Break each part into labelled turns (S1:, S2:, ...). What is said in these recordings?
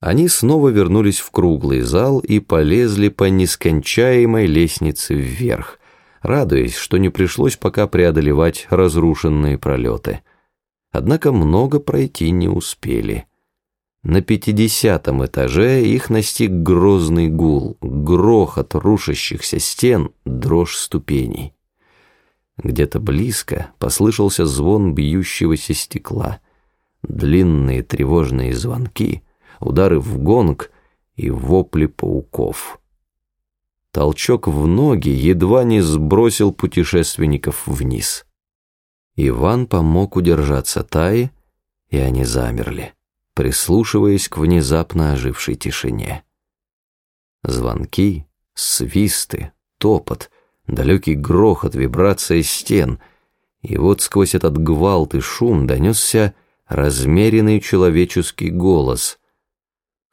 S1: Они снова вернулись в круглый зал и полезли по нескончаемой лестнице вверх, радуясь, что не пришлось пока преодолевать разрушенные пролеты. Однако много пройти не успели. На пятидесятом этаже их настиг грозный гул, грохот рушащихся стен, дрожь ступеней. Где-то близко послышался звон бьющегося стекла. Длинные тревожные звонки — удары в гонг и вопли пауков. Толчок в ноги едва не сбросил путешественников вниз. Иван помог удержаться Таи, и они замерли, прислушиваясь к внезапно ожившей тишине. Звонки, свисты, топот, далекий грохот, вибрация стен, и вот сквозь этот гвалт и шум донесся размеренный человеческий голос —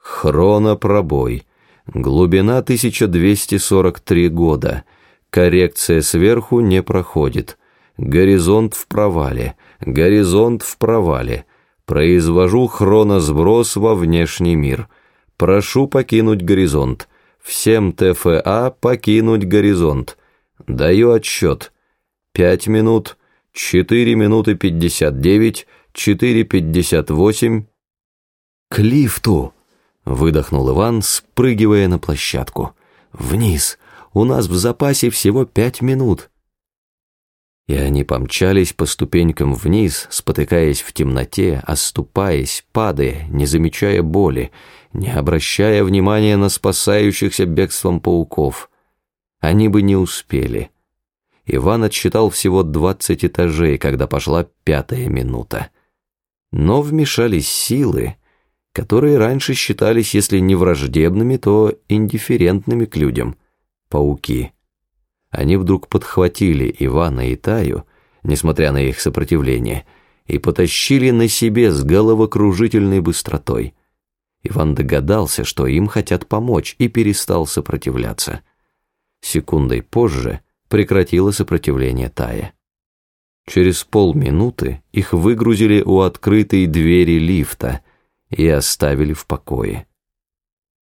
S1: Хронопробой. Глубина 1243 года. Коррекция сверху не проходит. Горизонт в провале. Горизонт в провале. Произвожу хроносброс во внешний мир. Прошу покинуть горизонт. Всем ТФА покинуть горизонт. Даю отсчет. Пять минут, четыре минуты пятьдесят девять, четыре пятьдесят восемь. К лифту! Выдохнул Иван, спрыгивая на площадку. «Вниз! У нас в запасе всего пять минут!» И они помчались по ступенькам вниз, спотыкаясь в темноте, оступаясь, падая, не замечая боли, не обращая внимания на спасающихся бегством пауков. Они бы не успели. Иван отсчитал всего двадцать этажей, когда пошла пятая минута. Но вмешались силы, которые раньше считались, если не враждебными, то индифферентными к людям, пауки. Они вдруг подхватили Ивана и Таю, несмотря на их сопротивление, и потащили на себе с головокружительной быстротой. Иван догадался, что им хотят помочь, и перестал сопротивляться. Секундой позже прекратило сопротивление Тая. Через полминуты их выгрузили у открытой двери лифта — и оставили в покое.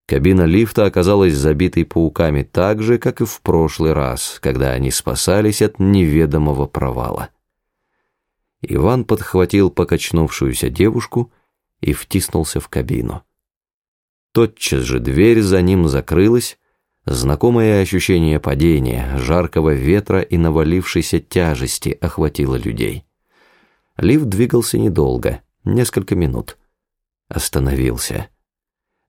S1: Кабина лифта оказалась забитой пауками так же, как и в прошлый раз, когда они спасались от неведомого провала. Иван подхватил покачнувшуюся девушку и втиснулся в кабину. Тотчас же дверь за ним закрылась, знакомое ощущение падения, жаркого ветра и навалившейся тяжести охватило людей. Лифт двигался недолго, несколько минут остановился.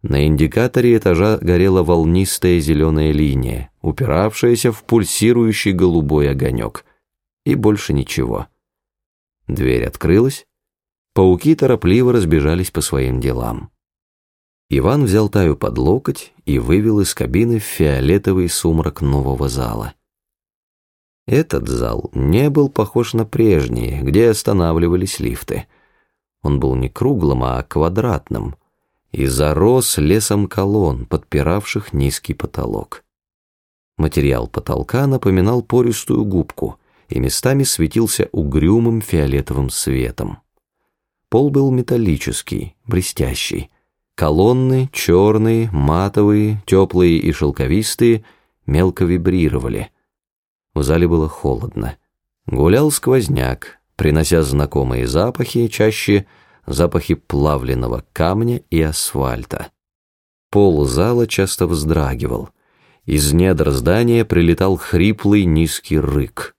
S1: На индикаторе этажа горела волнистая зеленая линия, упиравшаяся в пульсирующий голубой огонек. И больше ничего. Дверь открылась, пауки торопливо разбежались по своим делам. Иван взял Таю под локоть и вывел из кабины фиолетовый сумрак нового зала. Этот зал не был похож на прежний, где останавливались лифты — он был не круглым, а квадратным, и зарос лесом колонн, подпиравших низкий потолок. Материал потолка напоминал пористую губку и местами светился угрюмым фиолетовым светом. Пол был металлический, блестящий. Колонны, черные, матовые, теплые и шелковистые, мелко вибрировали. В зале было холодно. Гулял сквозняк, принося знакомые запахи, чаще запахи плавленного камня и асфальта. Пол зала часто вздрагивал. Из недр здания прилетал хриплый низкий рык.